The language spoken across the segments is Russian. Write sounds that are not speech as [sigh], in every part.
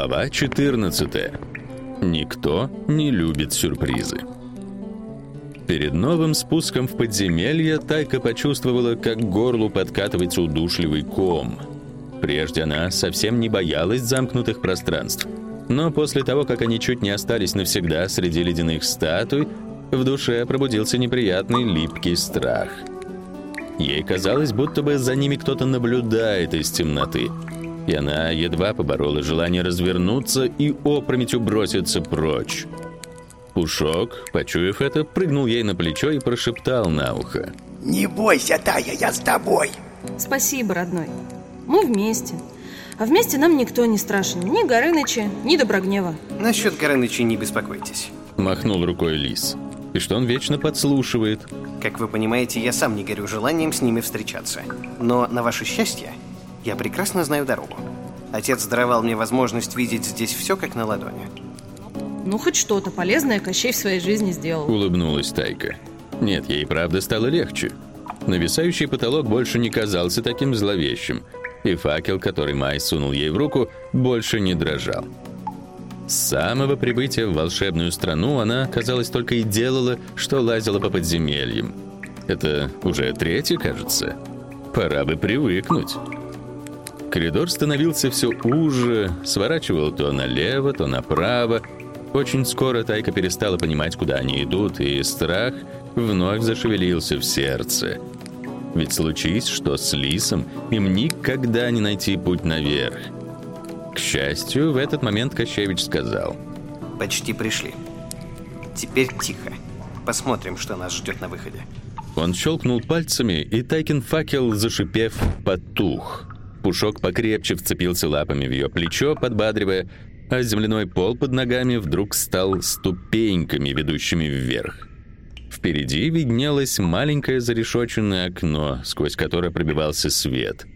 Глава 14. Никто не любит сюрпризы. Перед новым спуском в подземелье Тайка почувствовала, как к горлу подкатывается удушливый ком. Прежде она совсем не боялась замкнутых пространств. Но после того, как они чуть не остались навсегда среди ледяных статуй, в душе пробудился неприятный липкий страх. Ей казалось, будто бы за ними кто-то наблюдает из темноты — и она едва поборола желание развернуться и опрометью броситься прочь. Пушок, почуяв это, прыгнул ей на плечо и прошептал на ухо. «Не бойся, Тая, я с тобой!» Спасибо, родной. Мы вместе. А вместе нам никто не страшен. Ни Горыныча, ни Доброгнева. Насчет Горыныча не беспокойтесь. Махнул рукой Лис. И что он вечно подслушивает. Как вы понимаете, я сам не горю желанием с ними встречаться. Но на ваше счастье, я прекрасно знаю дорогу. Отец даровал мне возможность видеть здесь все как на ладони. Ну, хоть что-то полезное Кощей в своей жизни сделал. Улыбнулась Тайка. Нет, ей правда стало легче. Нависающий потолок больше не казался таким зловещим, и факел, который Май сунул ей в руку, больше не дрожал. С самого прибытия в волшебную страну она, казалось, только и делала, что лазила по подземельям. Это уже третий, кажется. Пора бы привыкнуть. Коридор становился все уже, сворачивал то налево, то направо. Очень скоро Тайка перестала понимать, куда они идут, и страх вновь зашевелился в сердце. Ведь случись, что с Лисом им никогда не найти путь наверх. К счастью, в этот момент Кощевич сказал. «Почти пришли. Теперь тихо. Посмотрим, что нас ждет на выходе». Он щелкнул пальцами, и Тайкин факел, зашипев, потух. Пушок покрепче вцепился лапами в ее плечо, подбадривая, а земляной пол под ногами вдруг стал ступеньками, ведущими вверх. Впереди виднелось маленькое зарешоченное окно, сквозь которое пробивался свет.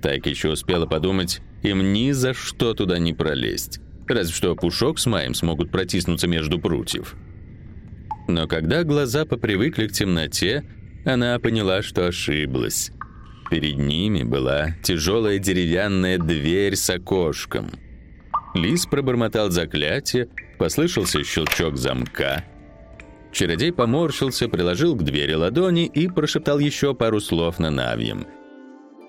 Так еще успела подумать, им ни за что туда не пролезть. Разве что Пушок с Маем смогут протиснуться между прутьев. Но когда глаза попривыкли к темноте, она поняла, что ошиблась. Перед ними была тяжелая деревянная дверь с окошком. Лис пробормотал заклятие, послышался щелчок замка. Чародей поморщился, приложил к двери ладони и прошептал еще пару слов на навьем.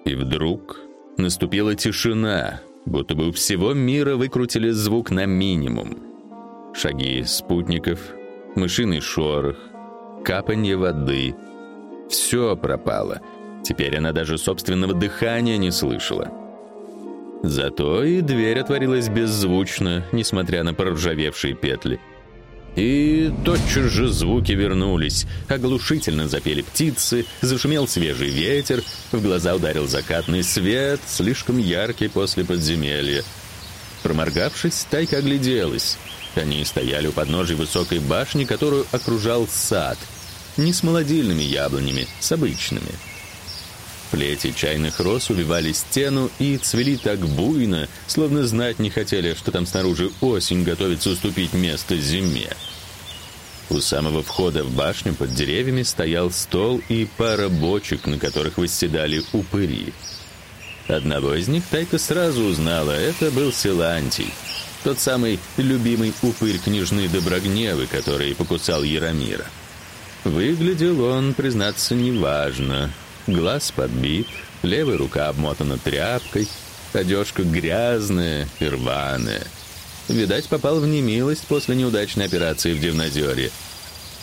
И вдруг наступила тишина, будто бы у всего мира выкрутили звук на минимум. Шаги спутников, мышиный шорох, капанье воды — все пропало — Теперь она даже собственного дыхания не слышала. Зато и дверь отворилась беззвучно, несмотря на проржавевшие петли. И тотчас же звуки вернулись. Оглушительно запели птицы, зашумел свежий ветер, в глаза ударил закатный свет, слишком яркий после подземелья. Проморгавшись, Тайка огляделась. Они стояли у подножия высокой башни, которую окружал сад. Не с молодильными яблонями, с обычными. Плети чайных роз увивали стену и цвели так буйно, словно знать не хотели, что там снаружи осень готовится уступить место зиме. У самого входа в башню под деревьями стоял стол и пара бочек, на которых восседали упыри. Одного из них Тайка сразу узнала, это был Силантий, тот самый любимый упырь княжны Доброгневы, который покусал Яромира. Выглядел он, признаться, неважно. Глаз подбит, левая рука обмотана тряпкой, одежка грязная и рваная. Видать, попал в немилость после неудачной операции в Дивнозере.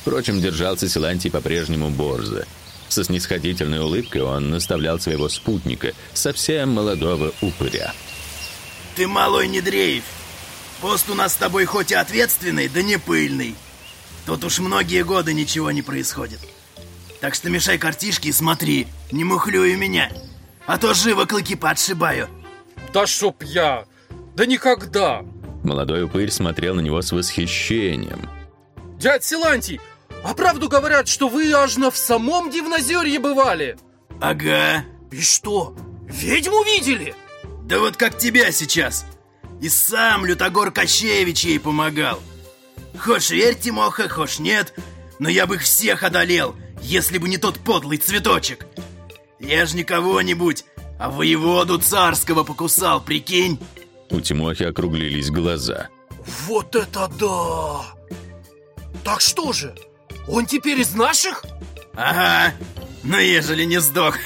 Впрочем, держался Силантий по-прежнему борзо. Со снисходительной улыбкой он наставлял своего спутника, совсем молодого упыря. «Ты, малой, не дрейф! Пост у нас с тобой хоть и ответственный, да не пыльный. Тут уж многие годы ничего не происходит. Так что мешай картишки и смотри, не мухлюй меня. А то живо клыки подшибаю. Да чтоб я! Да никогда! Молодой упырь смотрел на него с восхищением. Дядь Силантий, а правду говорят, что вы аж на в самом Дивнозерье бывали? Ага. И что, ведьму видели? Да вот как тебя сейчас. И сам Лютогор Кощеевич ей помогал. Хошь верь, Тимоха, хошь нет, но я бы их всех одолел, если бы не тот подлый цветочек. Я ж не кого-нибудь, а воеводу царского покусал, прикинь. У Тимохи округлились глаза. Вот это да! Так что же, он теперь из наших? Ага, ну ежели не сдох.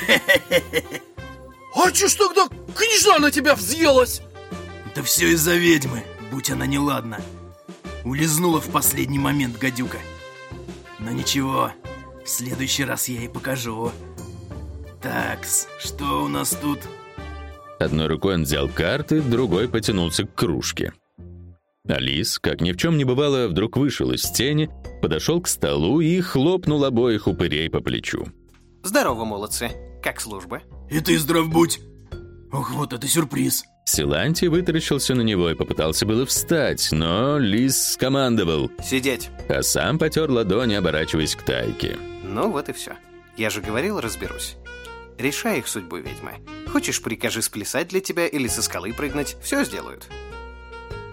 А чё ж тогда княжна на тебя взъелась? Да все из-за ведьмы, будь она неладна. Улизнула в последний момент гадюка. Но ничего, в следующий раз я ей покажу. Такс, что у нас тут? Одной рукой он взял карты, другой потянулся к кружке. Алис, как ни в чем не бывало, вдруг вышел из тени, подошел к столу и хлопнул обоих упырей по плечу. Здорово, молодцы. Как служба? И ты здрав будь. Ох, вот это сюрприз. Силанти вытаращился на него и попытался было встать, но Лис скомандовал, Сидеть. а сам потер ладони, оборачиваясь к Тайке. Ну вот и все. Я же говорил, разберусь. Решай их судьбу, ведьма. Хочешь, прикажи сплясать для тебя или со скалы прыгнуть, все сделают.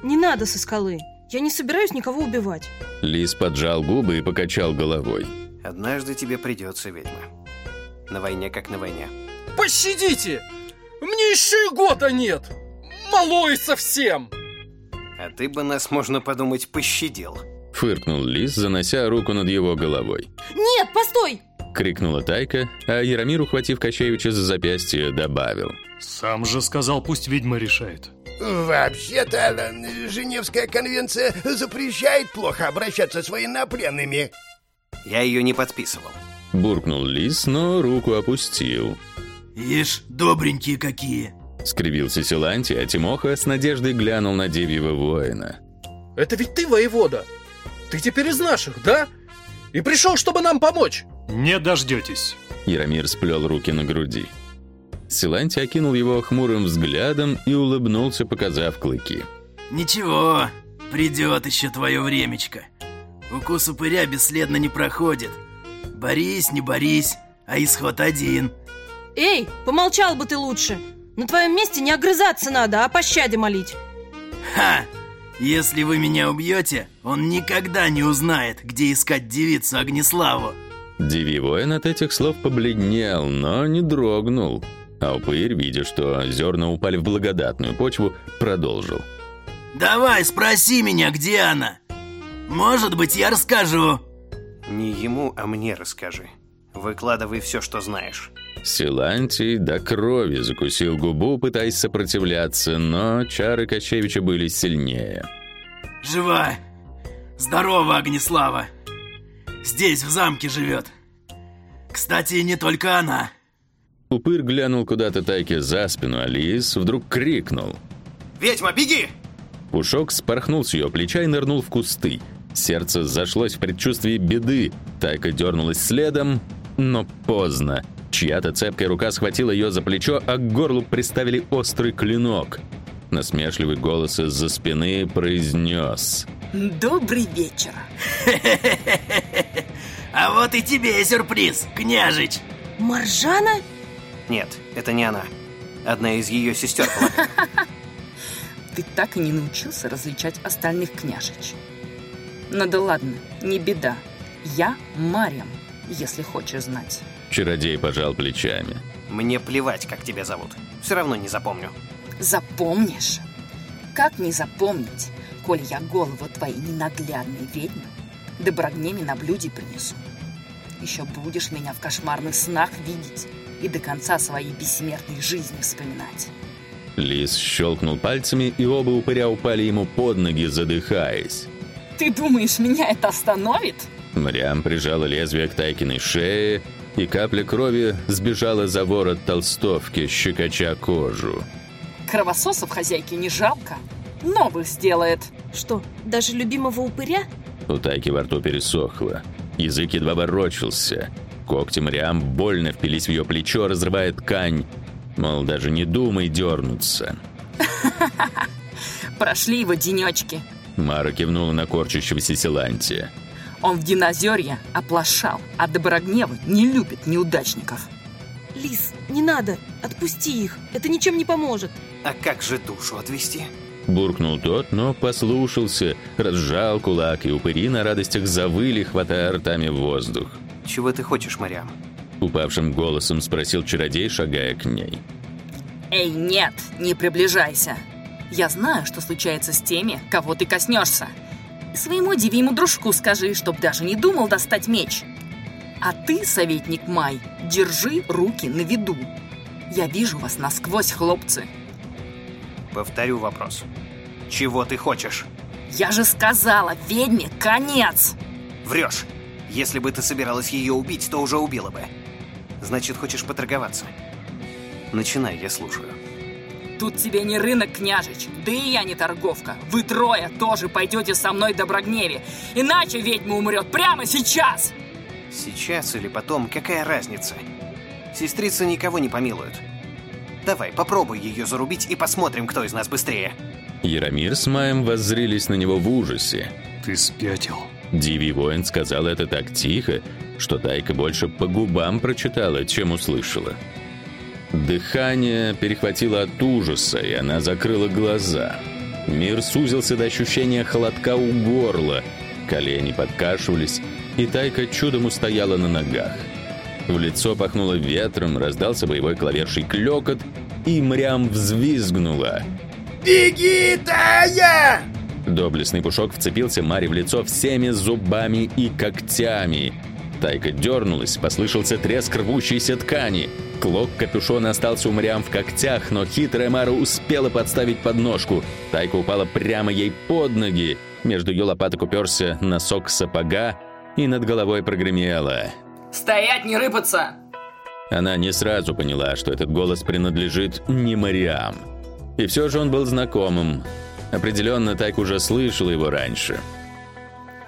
Не надо со скалы. Я не собираюсь никого убивать. Лис поджал губы и покачал головой. Однажды тебе придется, ведьма. На войне как на войне. Пощадите! Мне еще и года нет! Малой совсем! А ты бы нас, можно подумать, пощадил. Фыркнул Лис, занося руку над его головой. Нет, постой! Крикнула Тайка, а Яромир, ухватив Кощеевича за запястье, добавил. Сам же сказал, пусть ведьма решает. Вообще-то, Женевская конвенция запрещает плохо обращаться с военнопленными. Я ее не подписывал. Буркнул Лис, но руку опустил. Ишь, добренькие какие. Скривился Силанти, а Тимоха с надеждой глянул на Девьего воина. Это ведь ты воевода. Ты теперь из наших, да? И пришел, чтобы нам помочь. Не дождетесь. Яромир сплел руки на груди. Силанти окинул его хмурым взглядом и улыбнулся, показав клыки. Ничего, придет еще твое времечко. Укус упыря бесследно не проходит. Борись, не борись, а исход один. Эй, помолчал бы ты лучше. На твоем месте не огрызаться надо, а пощаде молить. Ха! Если вы меня убьете, он никогда не узнает, где искать девицу Огнеславу. Диви воин от этих слов побледнел, но не дрогнул. А упырь, видя, что зерна упали в благодатную почву, продолжил. Давай, спроси меня, где она. Может быть, я расскажу. Не ему, а мне расскажи. Выкладывай все, что знаешь. Силантий до крови закусил губу, пытаясь сопротивляться, но чары Кощевича были сильнее. Жива. Здорово, Огнеслава. Здесь, в замке живет. Кстати, не только она. Упырь глянул куда-то Тайке за спину, а Лис вдруг крикнул. Ведьма, беги! Пушок спорхнул с ее плеча и нырнул в кусты. Сердце зашлось в предчувствии беды. Тайка дернулась следом, но поздно. Чья-то цепкая рука схватила ее за плечо, а к горлу приставили острый клинок. Насмешливый голос из-за спины произнес. Добрый вечер. [laughs] А вот и тебе сюрприз, княжич. Маржана? Нет, это не она. Одна из ее сестер. [laughs] Ты так и не научился различать остальных княжич. Ну да ладно, не беда. Я Мариам, если хочешь знать. Чародей пожал плечами. Мне плевать, как тебя зовут. Все равно не запомню. Запомнишь? Как не запомнить, коль я голову твоей ненаглядной ведьмы доброгнеми на блюде принесу? Еще будешь меня в кошмарных снах видеть и до конца своей бессмертной жизни вспоминать. Лис щелкнул пальцами, и оба упыря упали ему под ноги, задыхаясь. Ты думаешь, меня это остановит? Мрям прижала лезвие к Тайкиной шее, и капля крови сбежала за ворот толстовки, щекоча кожу. Кровососов хозяйке не жалко. Новых сделает. Что, даже любимого упыря? У Тайки во рту пересохло. Язык едва ворочался. Когти Мрям больно впились в ее плечо, разрывая ткань. Мол, даже не думай дернуться. [laughs] Прошли его денечки. Мара кивнула на корчащегося Силантия. Он в Динозерье оплошал, а Доброгневы не любит неудачников. Лис, не надо, отпусти их, это ничем не поможет. А как же душу отвести? Буркнул тот, но послушался, разжал кулак, и упыри на радостях завыли, хватая ртами воздух. Чего ты хочешь, Мариам? Упавшим голосом спросил чародей, шагая к ней. Эй, нет, не приближайся. Я знаю, что случается с теми, кого ты коснешься. Своему девиму дружку скажи, чтоб даже не думал достать меч. А ты, советник Май, держи руки на виду. Я вижу вас насквозь, хлопцы. Повторю вопрос. Чего ты хочешь? Я же сказала, ведьме конец! Врешь. Если бы ты собиралась ее убить, то уже убила бы. Значит, хочешь поторговаться? Начинай, я слушаю. Тут тебе не рынок, княжич, да и я не торговка. Вы трое тоже пойдете со мной до Брагневи, иначе ведьма умрет прямо сейчас! Сейчас или потом, какая разница? Сестрица никого не помилует. Давай, попробуй ее зарубить и посмотрим, кто из нас быстрее. Яромир с Маем воззрились на него в ужасе. Ты спятил. Диви воин сказал это так тихо, что Тайка больше по губам прочитала, чем услышала. Дыхание перехватило от ужаса, и она закрыла глаза. Мир сузился до ощущения холодка у горла, колени подкашивались, и Тайка чудом устояла на ногах. В лицо пахнуло ветром, раздался боевой клаверший клёкот, и Мрям взвизгнула. «Беги, Тая!» Доблестный пушок вцепился Маре в лицо всеми зубами и когтями. Тайка дернулась, послышался треск рвущейся ткани. Клок капюшона остался у Мариам в когтях, но хитрая Мара успела подставить подножку. Тайка упала прямо ей под ноги. Между ее лопаток уперся носок сапога, и над головой прогремело. Стоять, не рыпаться! Она не сразу поняла, что этот голос принадлежит не Мариам. И все же он был знакомым. Определенно, Тайк уже слышал его раньше.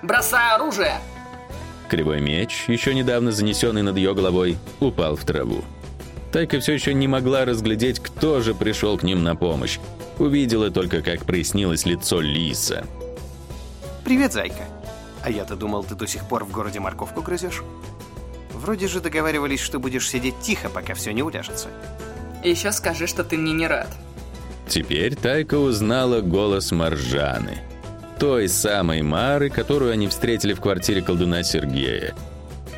Бросай оружие! Кривой меч, еще недавно занесенный над ее головой, упал в траву. Тайка все еще не могла разглядеть, кто же пришел к ним на помощь. Увидела только, как прояснилось лицо Лиса. Привет, зайка. А я-то думал, ты до сих пор в городе морковку грызешь. Вроде же договаривались, что будешь сидеть тихо, пока все не уляжется. Еще скажи, что ты мне не рад. Теперь Тайка узнала голос Маржаны. Той самой Мары, которую они встретили в квартире колдуна Сергея.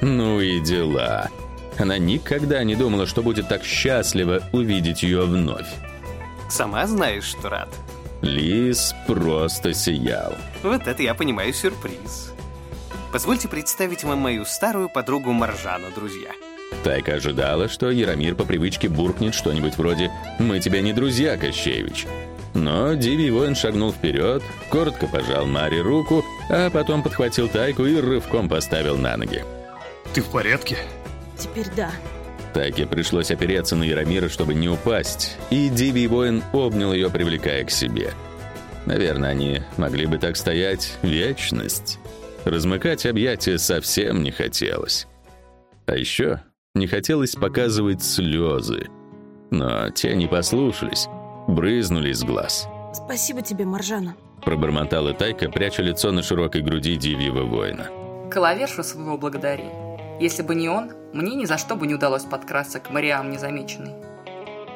Ну и дела. Она никогда не думала, что будет так счастлива увидеть ее вновь. Сама знаешь, что рад. Лис просто сиял. Вот это я понимаю сюрприз. Позвольте представить вам мою старую подругу Маржану, друзья. Тайка ожидала, что Яромир по привычке буркнет что-нибудь вроде «Мы тебе не друзья, Кощеевич». Но Дивий воин шагнул вперед, коротко пожал Маре руку, а потом подхватил Тайку и рывком поставил на ноги. Ты в порядке? Теперь да. Тайке пришлось опереться на Яромира, чтобы не упасть, и Дивий воин обнял ее, привлекая к себе. Наверное, они могли бы так стоять вечность. Размыкать объятия совсем не хотелось. А еще не хотелось показывать слезы. Но те не послушались, брызнули из глаз. Спасибо тебе, Маржана. Пробормотала Тайка, пряча лицо на широкой груди Дивьего воина. Клавершу своего благодари. Если бы не он, мне ни за что бы не удалось подкрасться к Мариам незамеченной.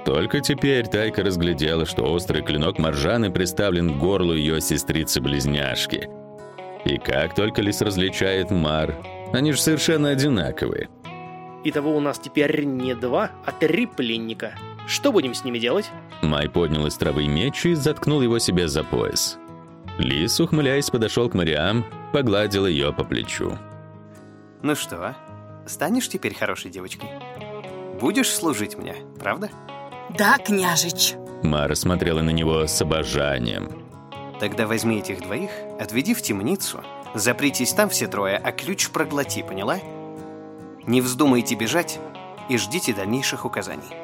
Только теперь Тайка разглядела, что острый клинок Маржаны приставлен к горлу ее сестрицы-близняшки. И как только Лис различает Мар, они же совершенно одинаковые. Итого у нас теперь не два, а три пленника. Что будем с ними делать? Май поднял из травы меч и заткнул его себе за пояс. Лис, ухмыляясь, подошел к Мариам, погладил ее по плечу. Ну что, станешь теперь хорошей девочкой? Будешь служить мне, правда? Да, княжич. Мара смотрела на него с обожанием. Тогда возьми этих двоих, отведи в темницу, запритесь там все трое, а ключ проглоти, поняла? Не вздумайте бежать и ждите дальнейших указаний.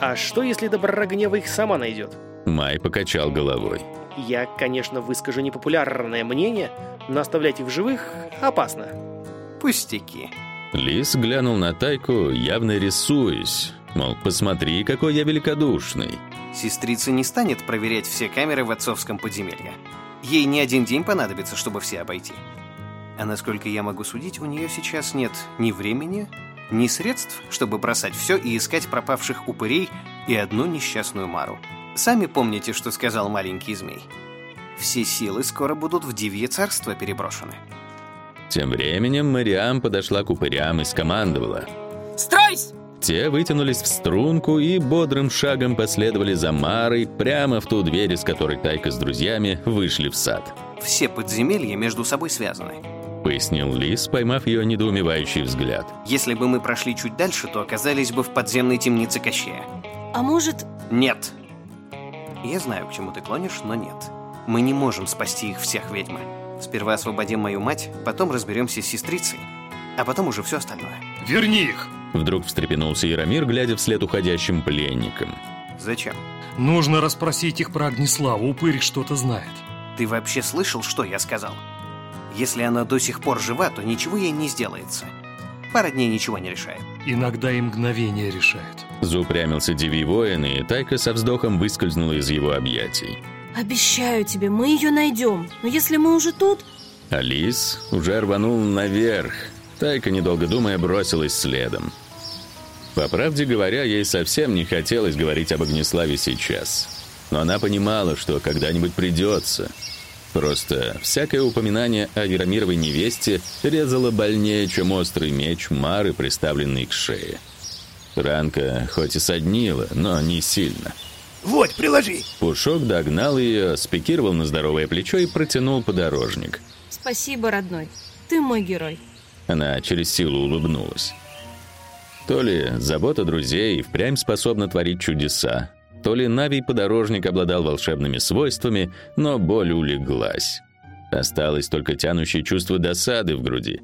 А что, если Доброгнева их сама найдет? Май покачал головой. Я, конечно, выскажу непопулярное мнение, но оставлять их в живых опасно. Пустяки. Лис глянул на Тайку, явно рисуясь. Мол, посмотри, какой я великодушный. Сестрица не станет проверять все камеры в отцовском подземелье. Ей не один день понадобится, чтобы все обойти. А насколько я могу судить, у нее сейчас нет ни времени, ни средств, чтобы бросать все и искать пропавших упырей и одну несчастную Мару. Сами помните, что сказал маленький змей. Все силы скоро будут в Дивье царство переброшены. Тем временем Мариам подошла к упырям и скомандовала. Стройсь! Те вытянулись в струнку и бодрым шагом последовали за Марой прямо в ту дверь, из которой Тайка с друзьями вышли в сад. Все подземелья между собой связаны. Пояснил Лис, поймав ее недоумевающий взгляд. Если бы мы прошли чуть дальше, то оказались бы в подземной темнице Кощея. А может, Нет. Я знаю, к чему ты клонишь, но нет. Мы не можем спасти их всех, ведьмы. Сперва освободим мою мать, потом разберемся с сестрицей, а потом уже все остальное. Верни их! Вдруг встрепенулся Яромир, глядя вслед уходящим пленникам. Зачем? Нужно расспросить их про Огнеславу, упырь что-то знает. Ты вообще слышал, что я сказал? Если она до сих пор жива, то ничего ей не сделается. Пара дней ничего не решает. Иногда и мгновение решают. Заупрямился Диви воин, и Тайка со вздохом выскользнула из его объятий. обещаю тебе, мы ее найдем. Но если мы уже тут, Алис уже рванул наверх. Тайка, недолго думая, бросилась следом. По правде говоря, ей совсем не хотелось говорить об Огнеславе сейчас. Но она понимала, что когда-нибудь придется. Просто всякое упоминание о Яромировой невесте резало больнее, чем острый меч Мары, приставленный к шее. Ранка хоть и соднила, но не сильно. Вот, приложи. Пушок догнал ее, спикировал на здоровое плечо и протянул подорожник. спасибо, родной. Ты мой герой. Она через силу улыбнулась. То ли забота друзей и впрямь способна творить чудеса, то ли Навий подорожник обладал волшебными свойствами, но боль улеглась. Осталось только тянущее чувство досады в груди.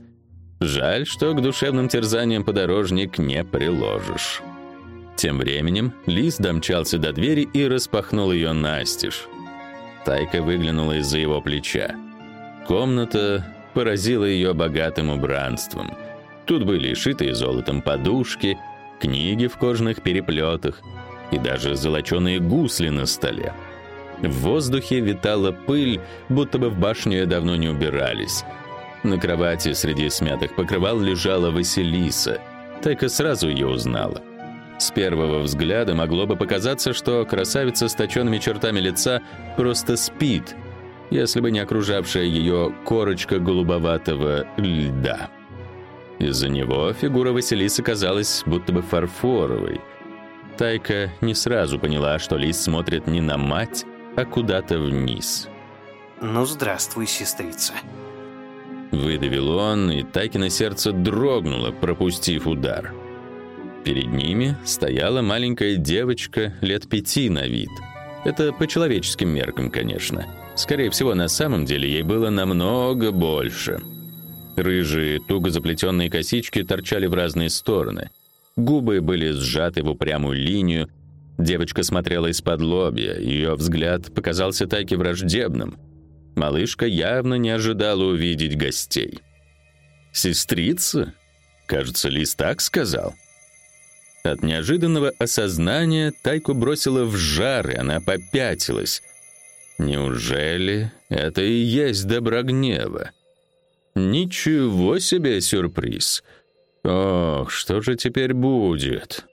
Жаль, что к душевным терзаниям подорожник не приложишь. Тем временем Лис домчался до двери и распахнул ее настежь. Тайка выглянула из-за его плеча. Комната поразила ее богатым убранством. Тут были шитые золотом подушки, книги в кожаных переплетах и даже золоченые гусли на столе. В воздухе витала пыль, будто бы в башню давно не убирались. На кровати среди смятых покрывал лежала Василиса. Тайка сразу ее узнала. С первого взгляда могло бы показаться, что красавица с точенными чертами лица просто спит, если бы не окружавшая ее корочка голубоватого льда. Из-за него фигура Василисы казалась будто бы фарфоровой. Тайка не сразу поняла, что Лис смотрит не на мать, а куда-то вниз. Ну, здравствуй, сестрица. Выдавил он, и Тайкино сердце дрогнуло, пропустив удар. Перед ними стояла маленькая девочка лет пяти на вид. Это по человеческим меркам, конечно. Скорее всего, на самом деле ей было намного больше. Рыжие, туго заплетенные косички торчали в разные стороны. Губы были сжаты в упрямую линию. Девочка смотрела из-под лобья, ее взгляд показался Тайке враждебным. Малышка явно не ожидала увидеть гостей. «Сестрица?» Кажется, Лис так сказал. От неожиданного осознания Тайку бросила в жар, и она попятилась. Неужели это и есть Доброгнева? Ничего себе сюрприз! Ох, что же теперь будет?